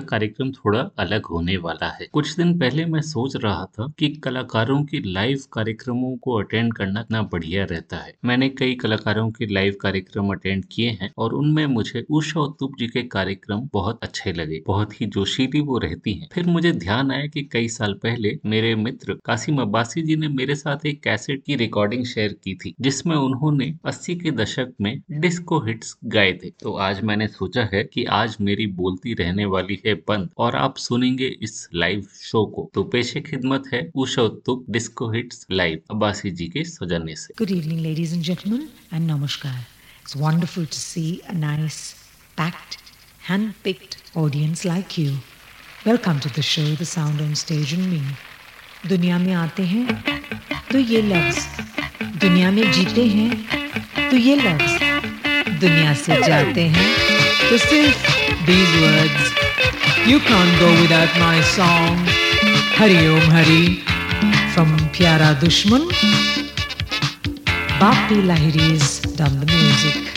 कार्यक्रम थोड़ा अलग होने वाला है। कुछ दिन पहले मैं सोच रहा था कि कलाकारों की लाइव कार्यक्रमों को अटेंड करना इतना बढ़िया रहता है। मैंने कई कलाकारों के लाइव कार्यक्रम अटेंड किए हैं और उनमें मुझे उषा उत्तुप जी के कार्यक्रम बहुत अच्छे लगे, बहुत ही जोशीली वो रहती है। फिर मुझे ध्यान आया की कई साल पहले मेरे मित्र कासिम अब्बासी जी ने मेरे साथ एक कैसेट की रिकॉर्डिंग शेयर की थी, जिसमें उन्होंने अस्सी के दशक में डिस्को हिट्स गाए थे। तो आज मैंने सोचा है की आज मेरी बोलती रहने वाली है बंद। और आप सुनेंगे इस लाइव शो को। तो पेशे खिदमत है, Usha Uthup disco hits live Abbasi ji के सजाने से। Good evening ladies and gentleman and नमस्कार। It's wonderful to see a nice packed hand-picked audience like you. Welcome to the show, The Sound on Stage and Me. दुनिया में आते हैं तो ये लफ्ज दुनिया में जीते हैं तो ये लफ्ज दुनिया से जाते हैं तो सिर्फ़ these words You can't go without my song. Hari Om Hari from Pyara Dushman. Bhakti Lahiri's done the music.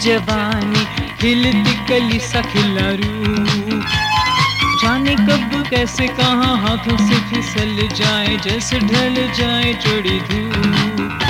जवानी हिल कली सखिला खिलारू जाने कब, कैसे, कहाँ हाथों से फिसल जाए, जैसे ढल जाए चोड़ी धूप।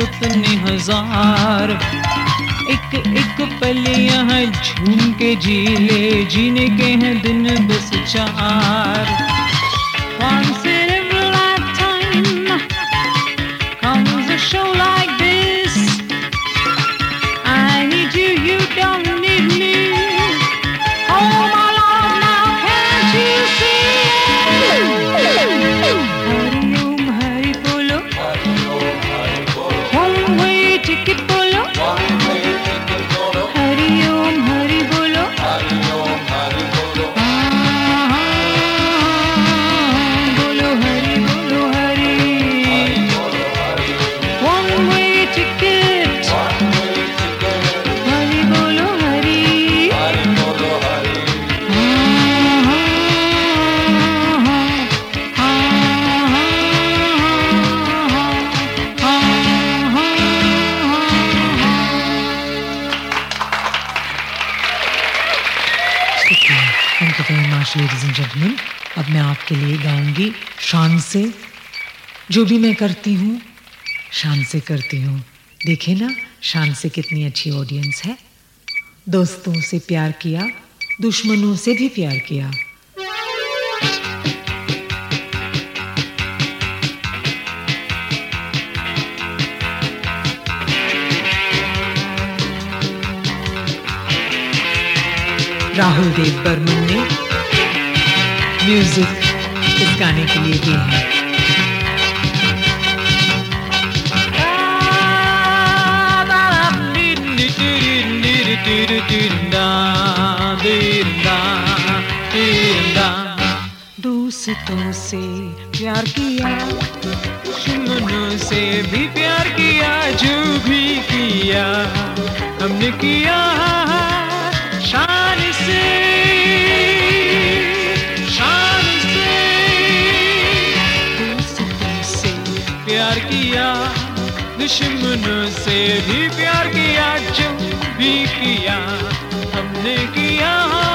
सपने हज़ार। एक एक पल यहाँ झूम के जी ले, जीने के हैं दिन बस चार। Once से जो भी मैं करती हूँ, शान से करती हूँ। देखे ना, शान से कितनी अच्छी ऑडियंस है। दोस्तों से प्यार किया, दुश्मनों से भी प्यार किया। राहुल देव बर्मन ने म्यूज़िक इस गाने के लिए दी है। दोस्तों से प्यार किया, दुश्मनों से भी प्यार किया, जो भी किया, हमने किया शान से। दुश्मनों से भी प्यार किया जो भी किया हमने किया।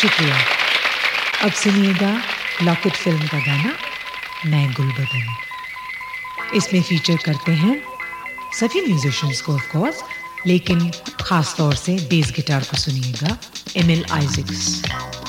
शुक्रिया। अब सुनिएगा लॉकेट फ़िल्म का गाना मैं गुलबदन। इसमें फीचर करते हैं सभी म्यूजिशियंस को ऑफ़ कोर्स लेकिन ख़ास तौर से बेस गिटार को सुनिएगा Emil Isaacs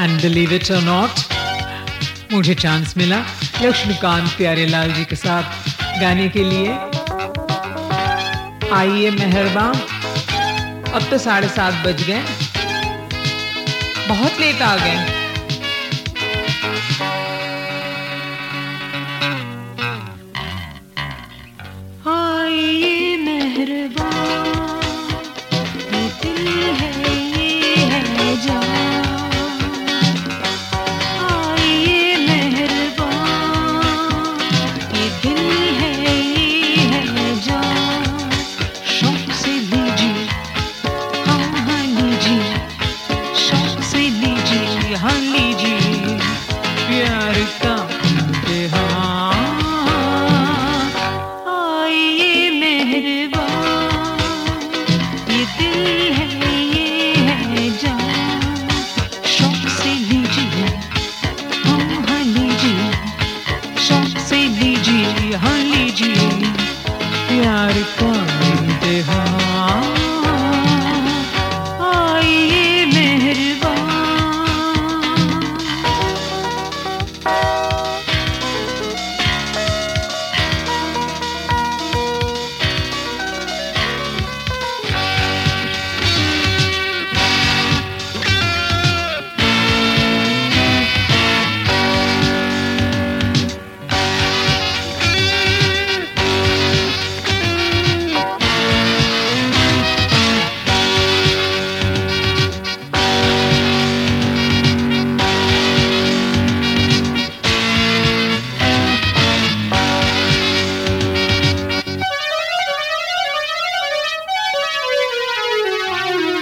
and believe it or not मुझे चांस मिला लक्ष्मीकांत प्यारेलाल जी के साथ गाने के लिए। आइए मेहरबान, अब तो साढ़े सात बज गए। बहुत लेट आ गए।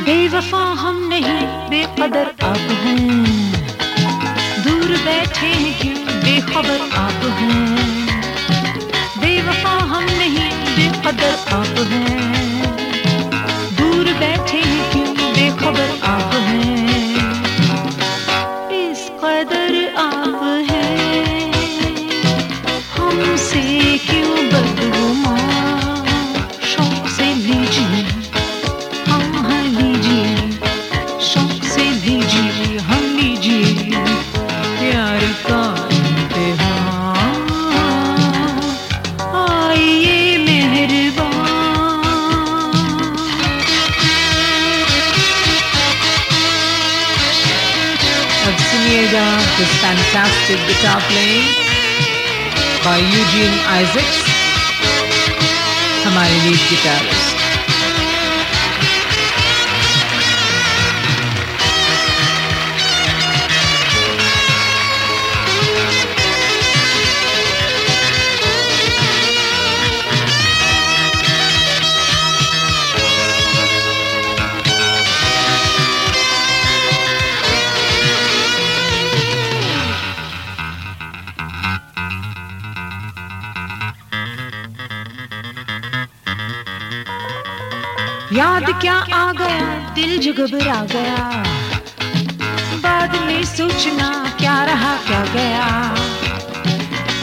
बेवफा हम नहीं, बेकदर आप हैं। दूर बैठे हैं क्यों, बेखबर आप हैं। बेवफा हम नहीं, बेकदर आप हैं। दूर बैठे हैं क्यों, बेखबर आप हैं। acoustic guitar playing by Eugene Isaacs, our lead guitarist. बाद क्या आ गया? दिल जो घबरा गया। बाद में सोचना क्या रहा, क्या गया?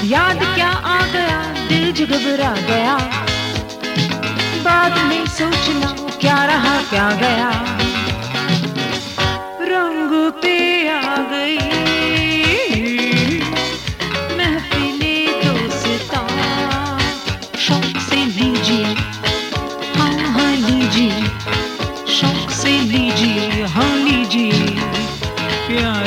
याद क्या आ गया? दिल जो घबरा गया। बाद में सोचना क्या रहा, क्या गया? लीजिए शौक से लीजिए हाँ लीजिए प्यार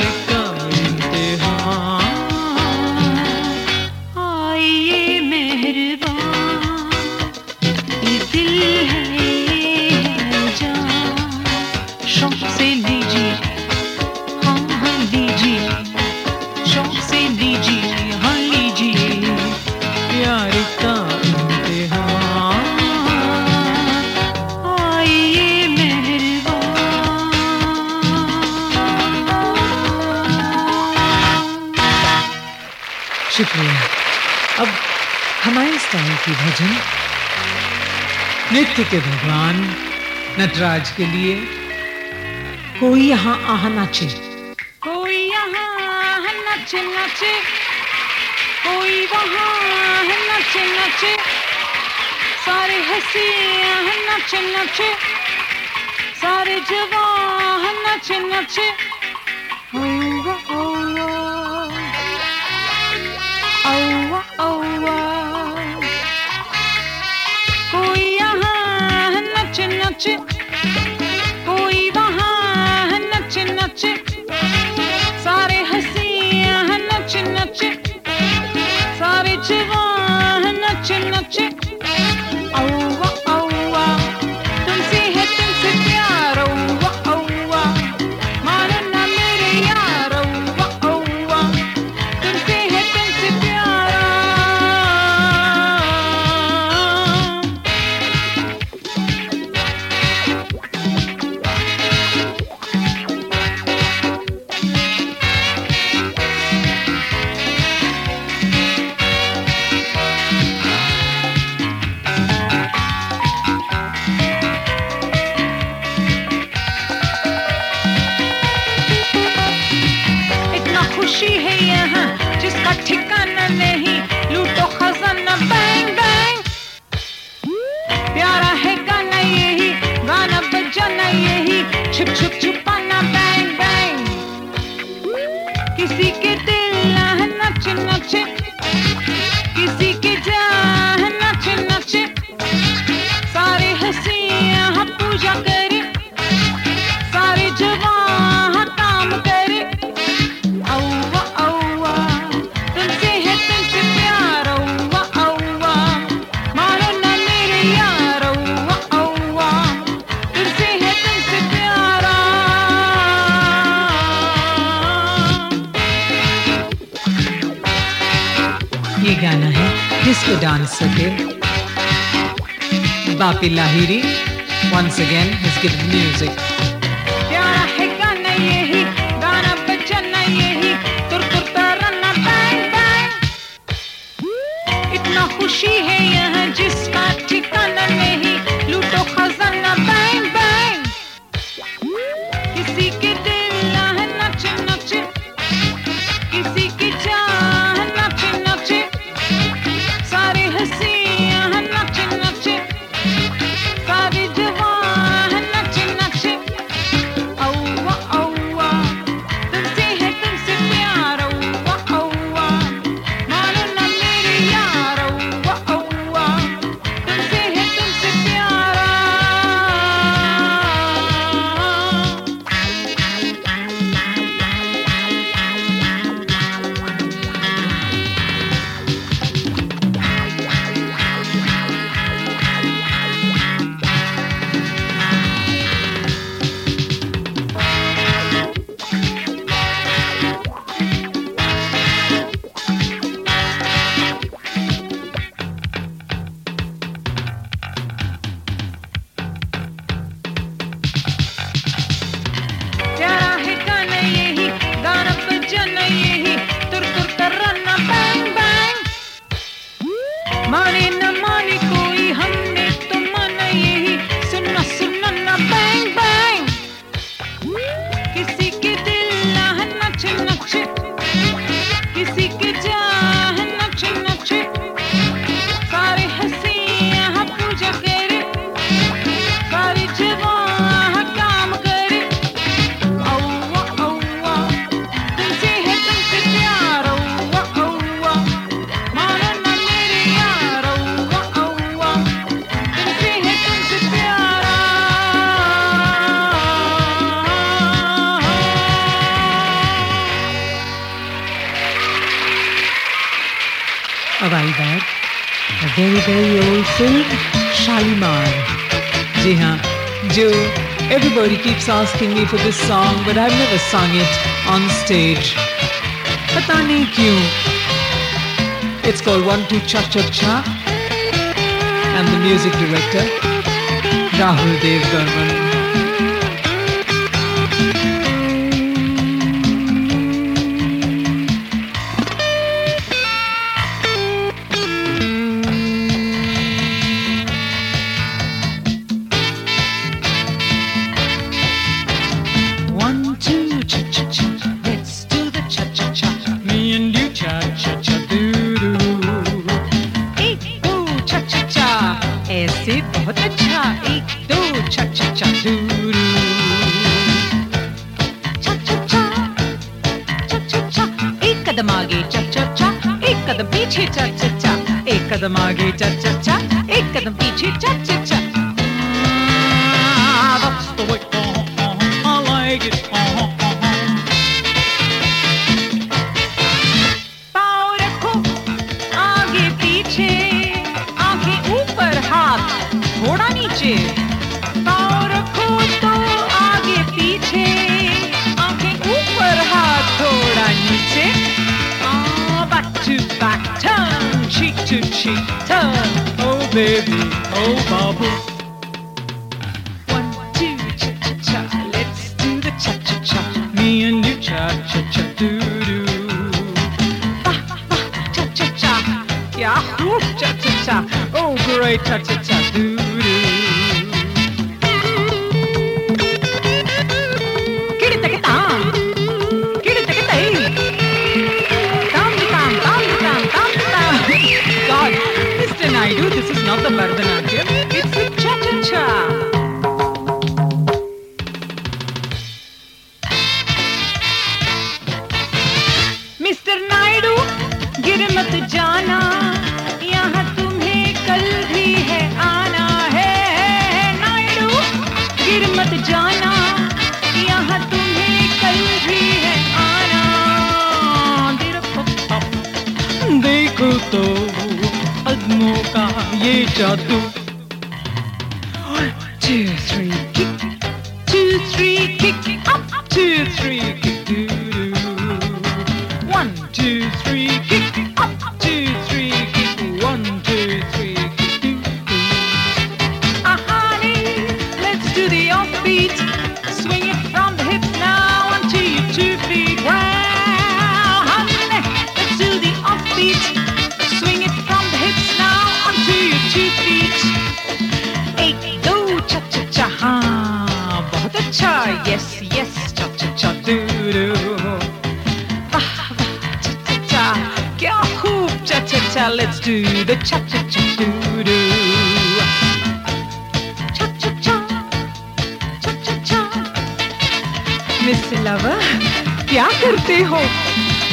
की भजन, नृत्य के भगवान, नटराज के लिए कोई यहाँ आह नाचे। कोई यहाँ नच, नचे। कोई वहाँ नच, नचे। सारे हसी नच, नचे। सारे जवान नच, नचे। chup chup. Papi Lahiri once again has given music asking me for this song, but I've never sung it on stage. But I need kyun. It's called One Two Cha Cha Cha, and the music director, Rahul Dev Burman. से बहुत अच्छा एक दो चूर एक कदम आगे चचा एक कदम पीछे चचा एक कदम आगे चचा एक कदम पीछे चचा I like. To cheek turn oh baby oh babu one two cha cha cha let's do the cha cha cha me and you cha cha cha do do cha cha cha. Yahoo! Cha cha cha. Oh, great cha cha cha.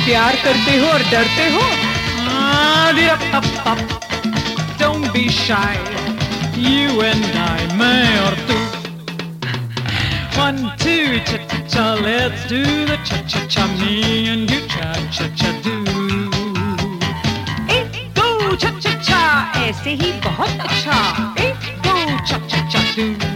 प्यार करते हो और डरते हो Ah. Don't be shy. You and I, मैं और तू. One, two, cha cha cha, let's do the cha cha cha. Me and you, cha cha cha do. एक दो cha cha cha, ऐसे ही बहुत अच्छा. एक दो cha cha cha do.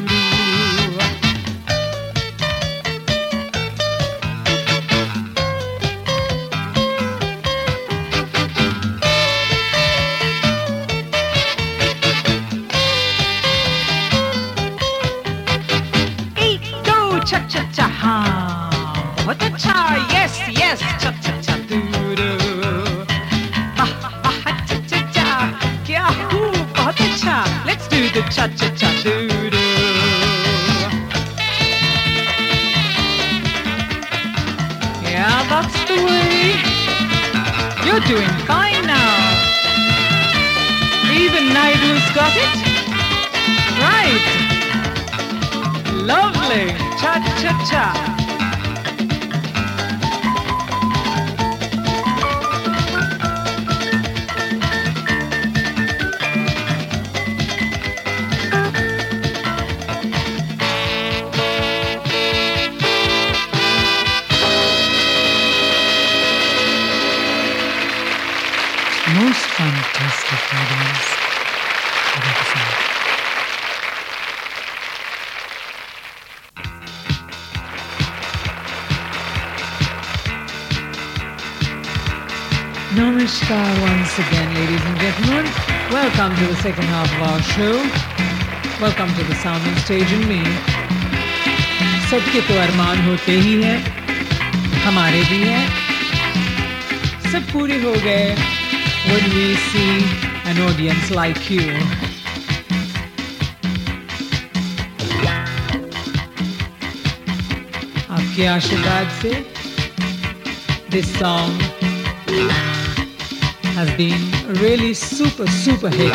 Welcome to the second half of our show. Welcome to the sound and stage and me. सबके तो अरमान होते ही हैं हमारे भी हैं सब पूरे हो गए when we see an audience like you आपके आशीर्वाद से this song has been really super super hit.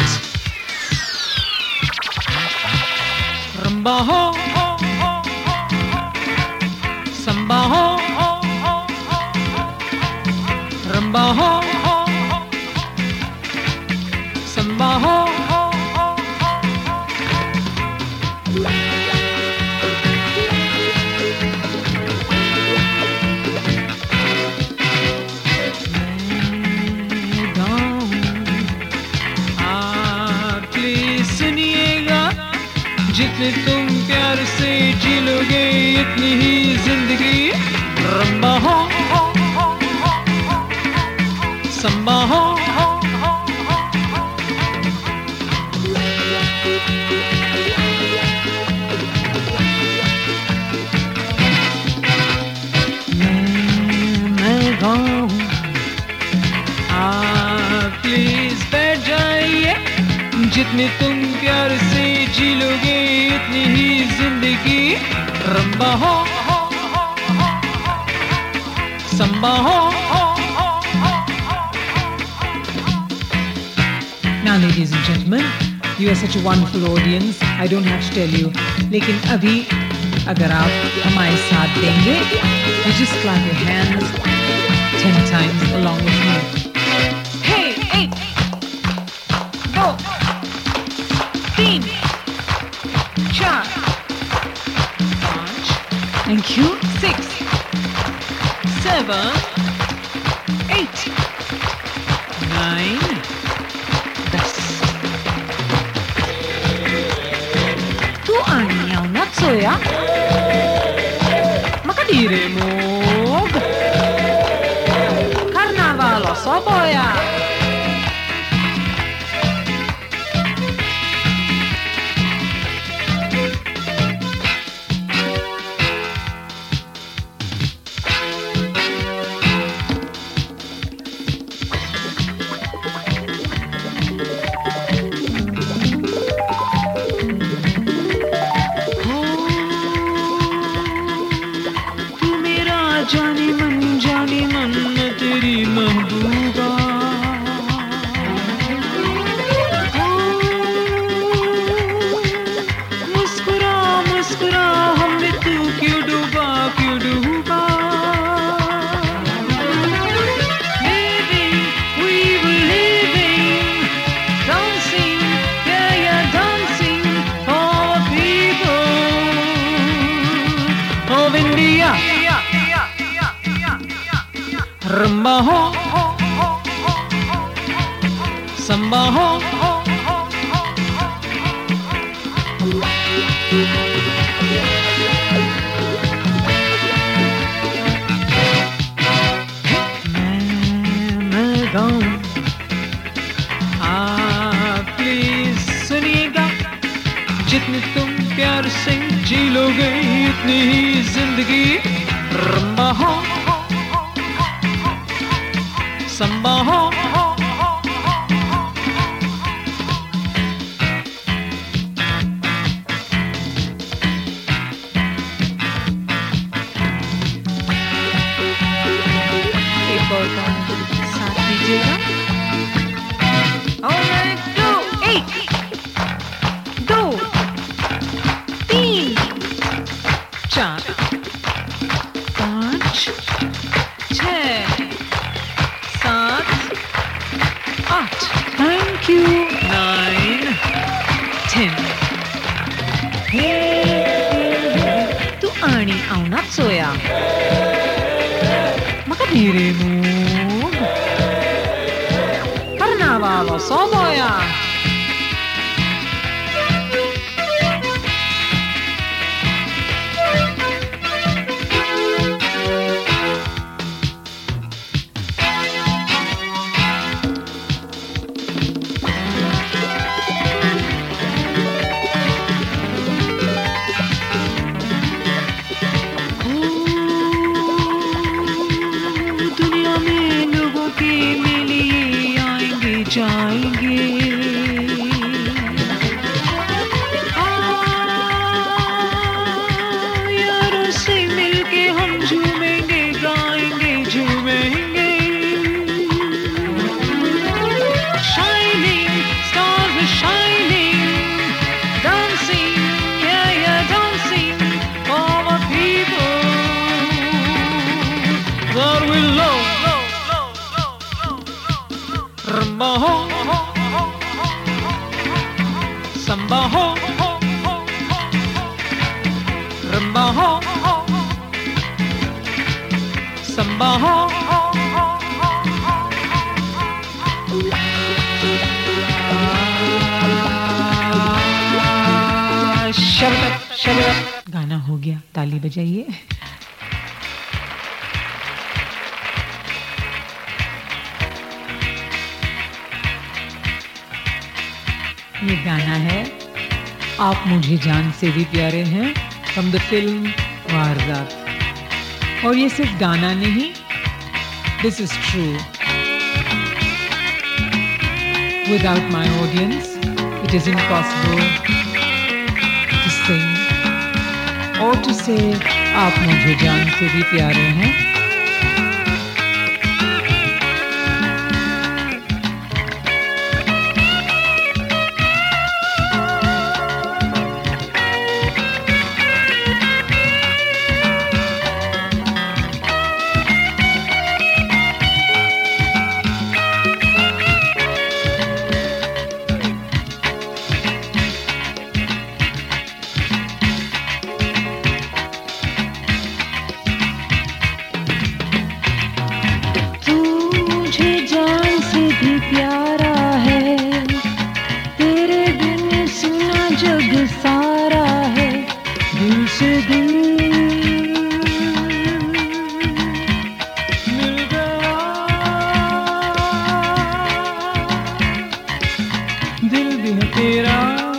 Rumba ho Samba ho Rumba ho. Samba ho तुम प्यार से जी लोगे इतनी ही ज़िंदगी। रंबा हो जितने तुम प्यार से जी लोगे इतनी ही ज़िंदगी रंबा हो संबा हो Now, ladies and gentlemen, you are such a wonderful audience. I don't have to tell you. लेकिन अभी अगर आप हमारे साथ देंगे, you just clap your hands ten times along with me. seven, eight, nine, dez. Tu Ania, una zoia? Ma che dire, mo? इतनी ही ज़िंदगी रंबा हो मुझे जान से भी प्यारे हैं फ्रॉम द फ़िल्म वारदात और ये सिर्फ़ गाना नहीं this is true without my audience it is impossible to और टू से आप मुझे जान से भी प्यारे हैं। दिल भी है तेरा।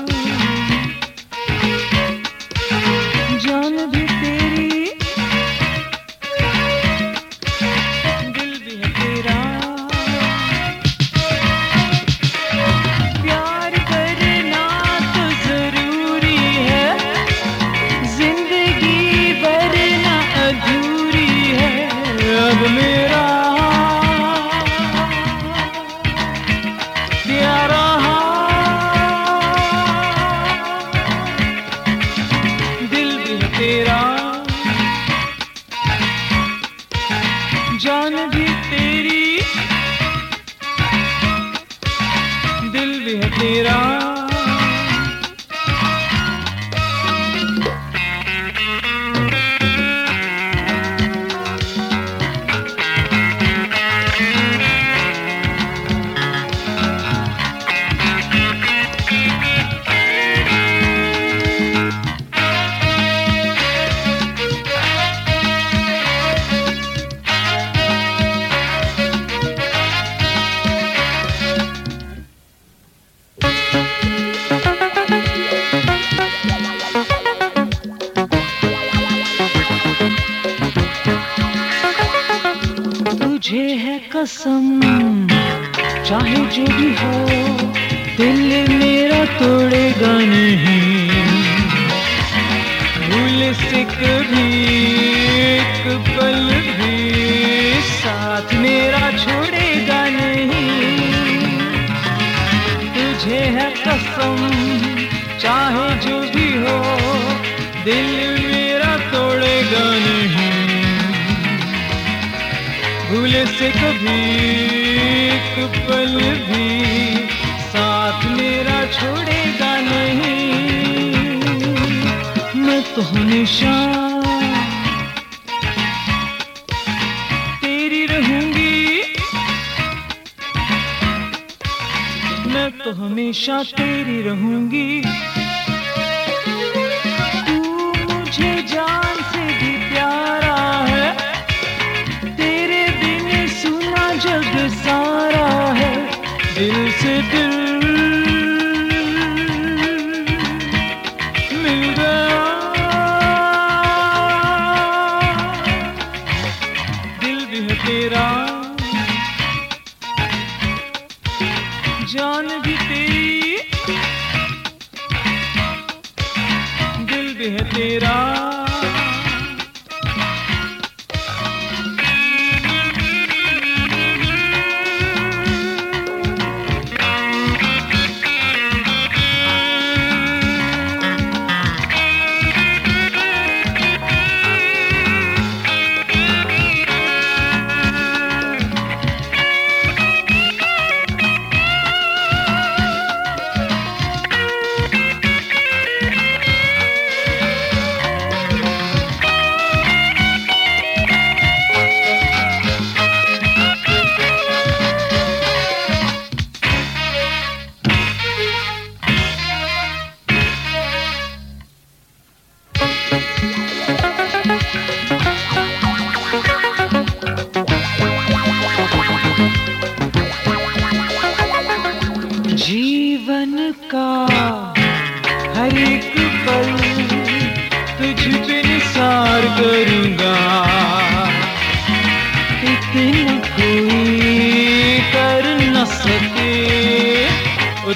हमेशा तेरी रहूँगी। मैं तो हमेशा तेरी रहूँगी। तू मुझे जा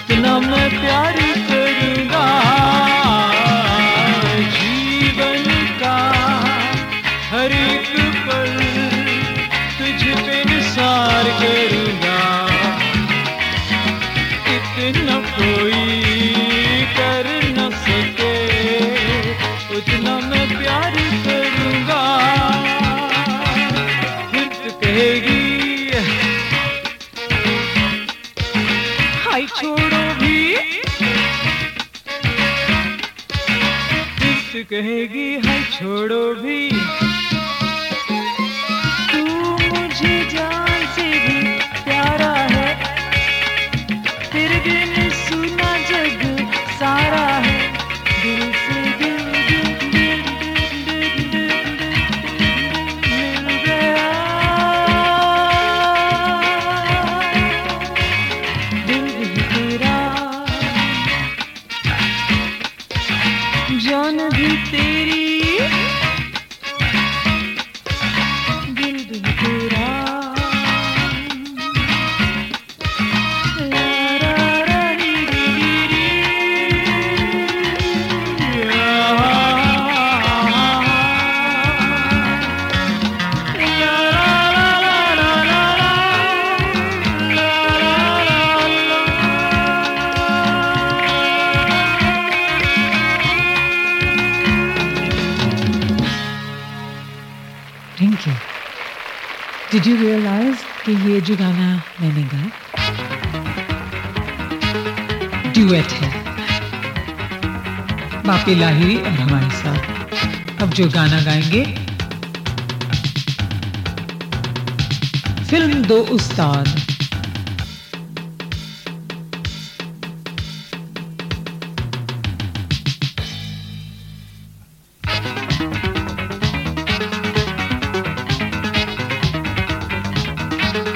उतना मैं प्यार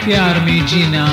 प्यार में जीना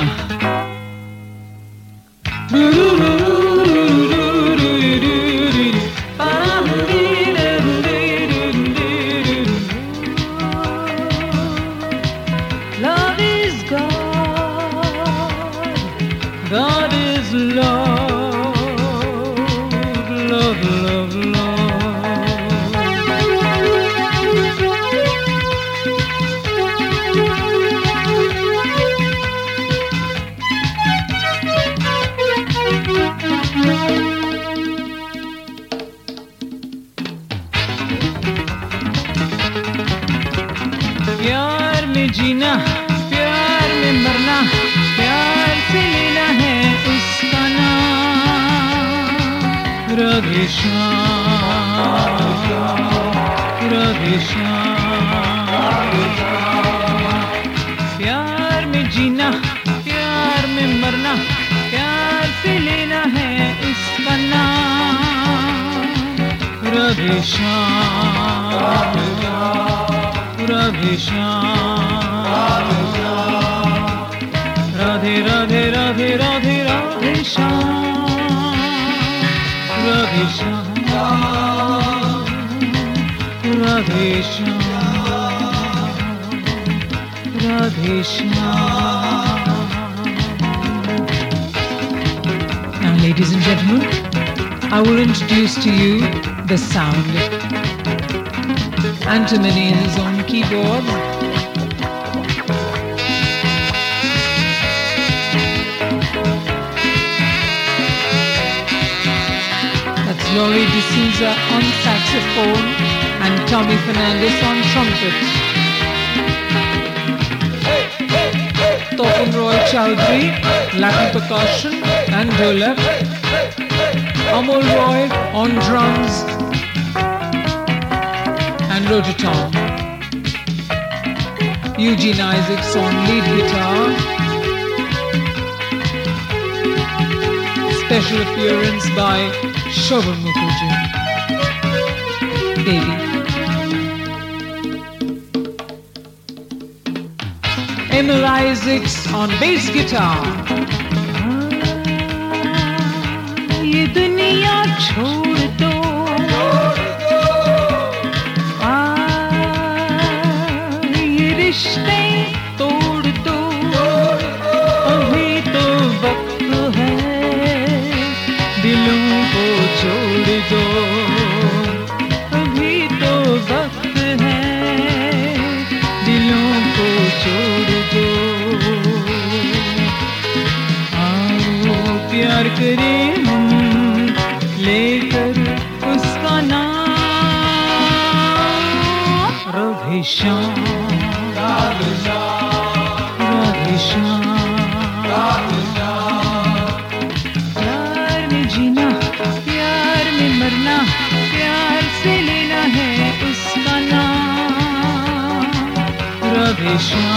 Yori D'Souza on saxophone and Tommy Fernandez on trumpet. Talking Roy Chowdhury, Latin percussion and dolap. Amol Roy on drums and rototom. Eugene Isaacs on lead guitar. special appearance by Shravan Mukherjee baby Emil Isaacs on bass guitar. Krishna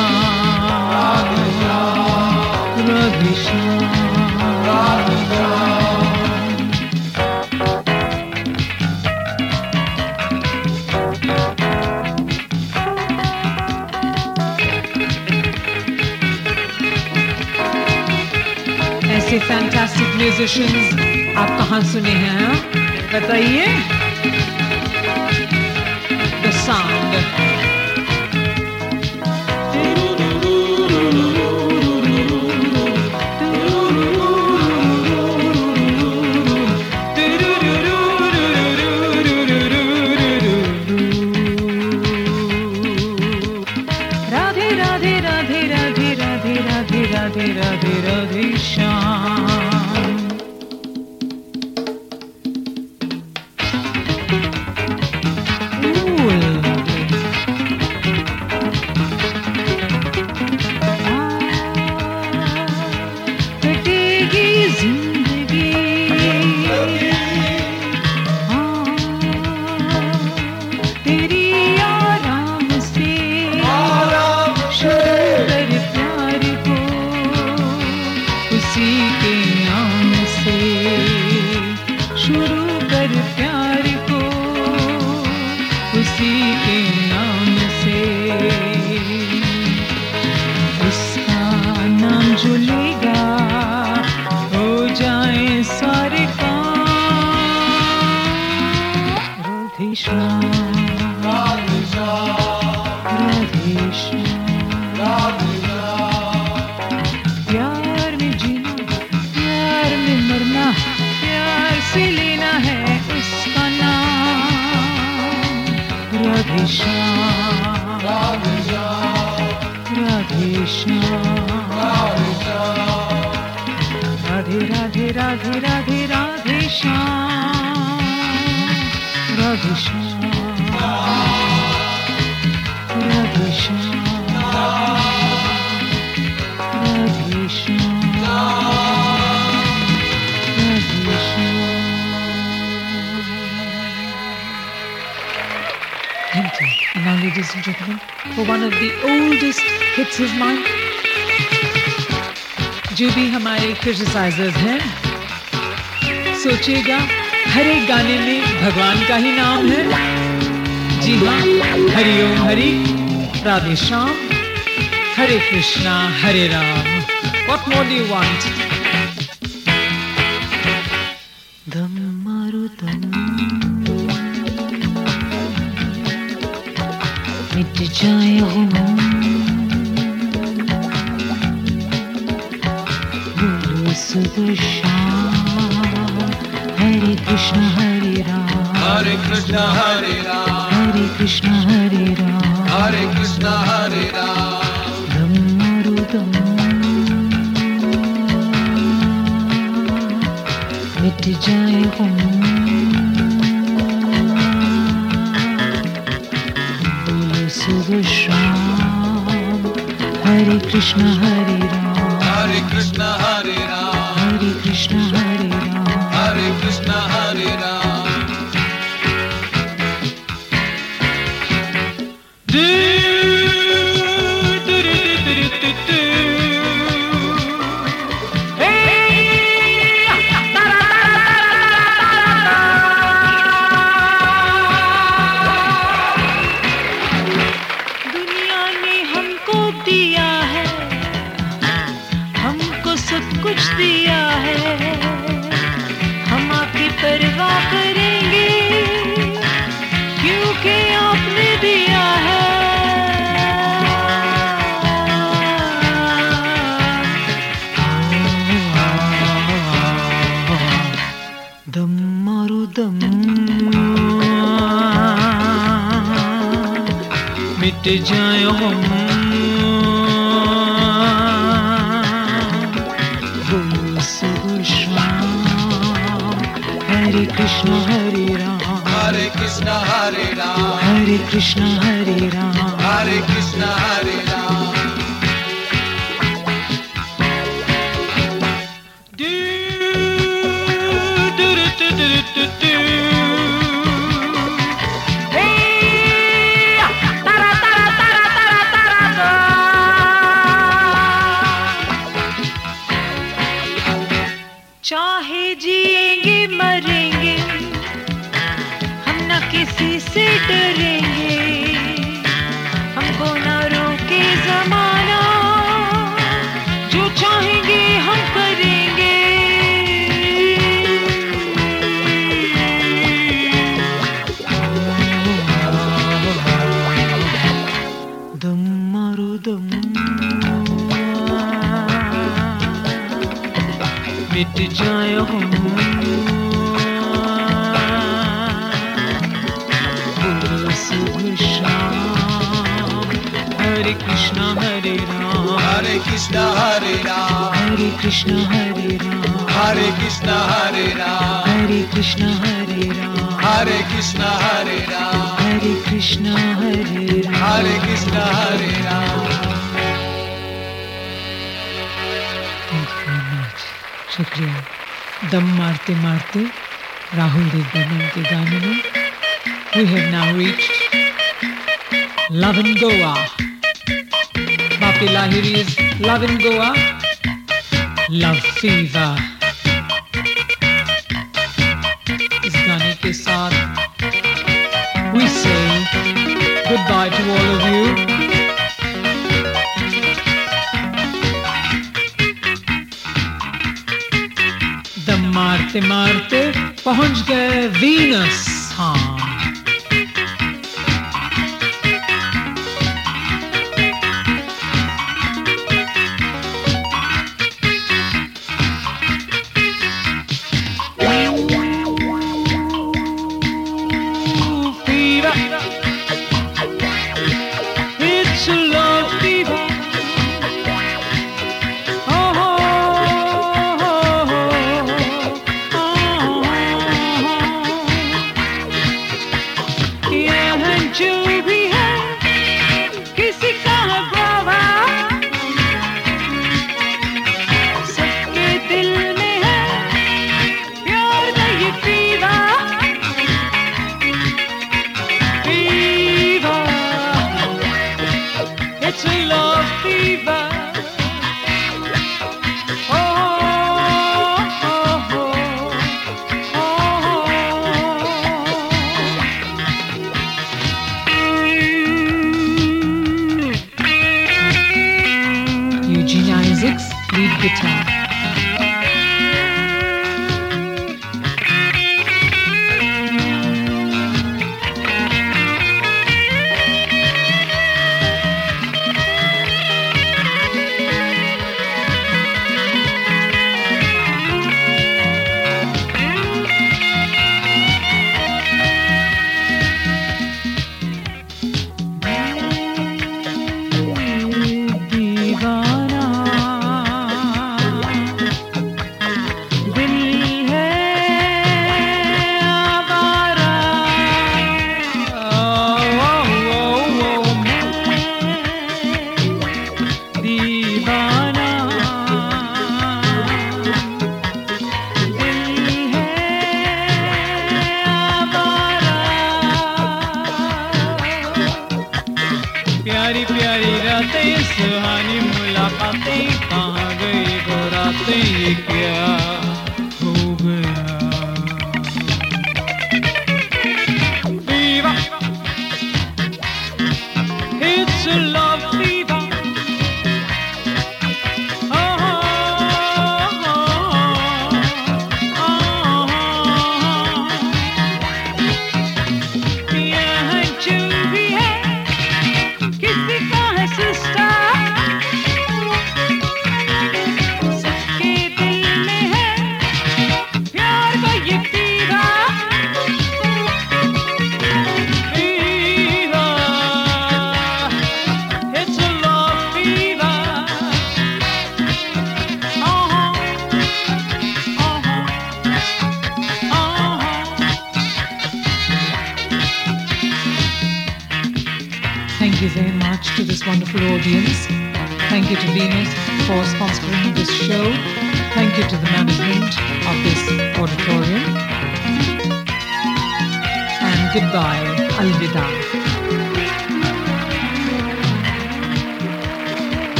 Radha Krishna Radha ऐसे fantastic musicians आप कहाँ सुने हैं बताइए the sound gentlemen, for one of the oldest hits of mine. जो भी हमारे criticisers हैं सोचिएगा हर एक गाने में भगवान का ही नाम है। जी हाँ Hariom Hari Radhe Shyam Hare Krishna Hare Ram. What more do want मिट जाए मिट जाए हरे कृष्ण हरे राम। हरे कृष्ण हरे राम। हरे कृष्ण हरे राम। हरे कृष्ण हरे राम। कृष्ण हरे राम। हरे कृष्ण हरे राम। हरे कृष्ण हरे राम। हरे कृष्ण हरे राम। हरे कृष्ण हरे राम। शुक्रिया। दम मारते मारते राहुल देव बर्मन के गाने में। We have now reached love in Goa Bappi Lahiri is love in Goa love Siva के साथ we say goodbye to all of you. दम मारते मारते पहुंच गए वीनस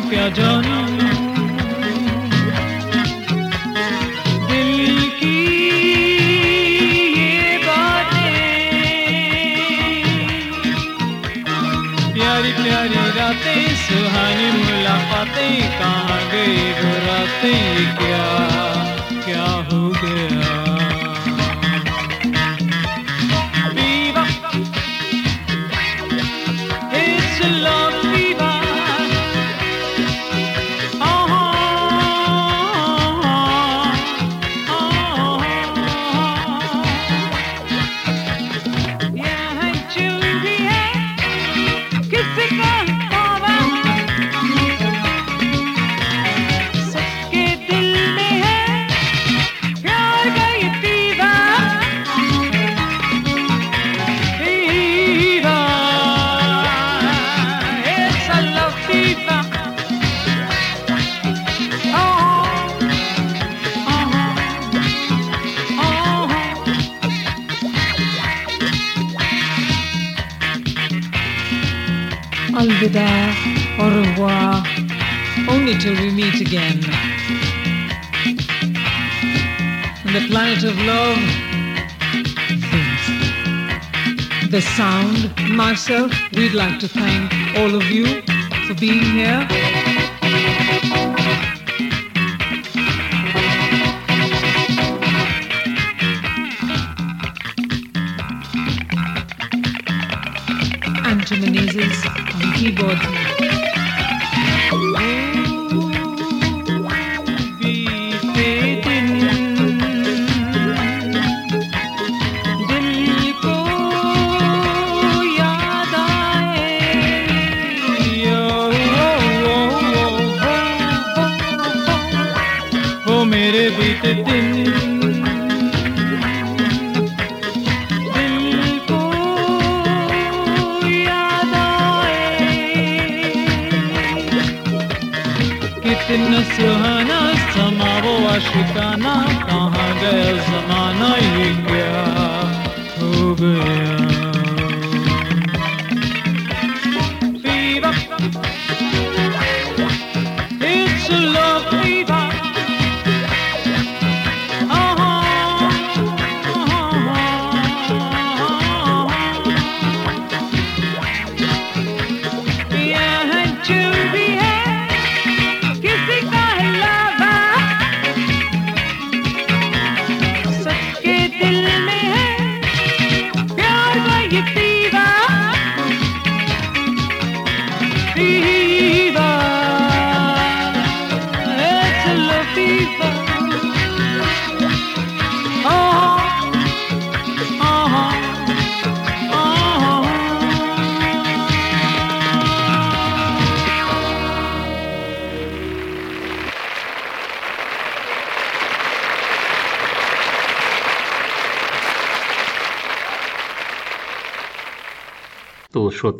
मैं क्या जानू? दिल की ये बातें। प्यारी प्यारी रातें, सुहानी मुलाकातें, कहाँ गई वो रातें? क्या क्या हो गया? Myself, we'd like to thank all of you for being here. सुहाना समा वो आशिकाना कहाँ गया जमाना ही क्या? हो। गया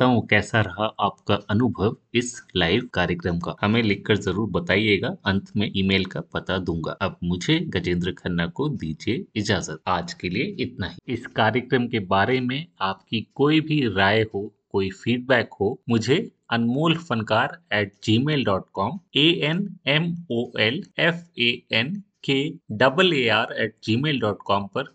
तो श्रोताओं कैसा रहा आपका अनुभव इस लाइव कार्यक्रम का। हमें लिखकर ज़रूर बताइएगा, अंत में ईमेल का पता दूँगा। अब मुझे गजेंद्र खन्ना को दीजिए इजाज़त। आज के लिए इतना ही। इस कार्यक्रम के बारे में आपकी कोई भी राय हो, कोई फीडबैक हो, मुझे Anmol Fankaar at Gmail dot com A N M O L F A N K double A R at Gmail dot com पर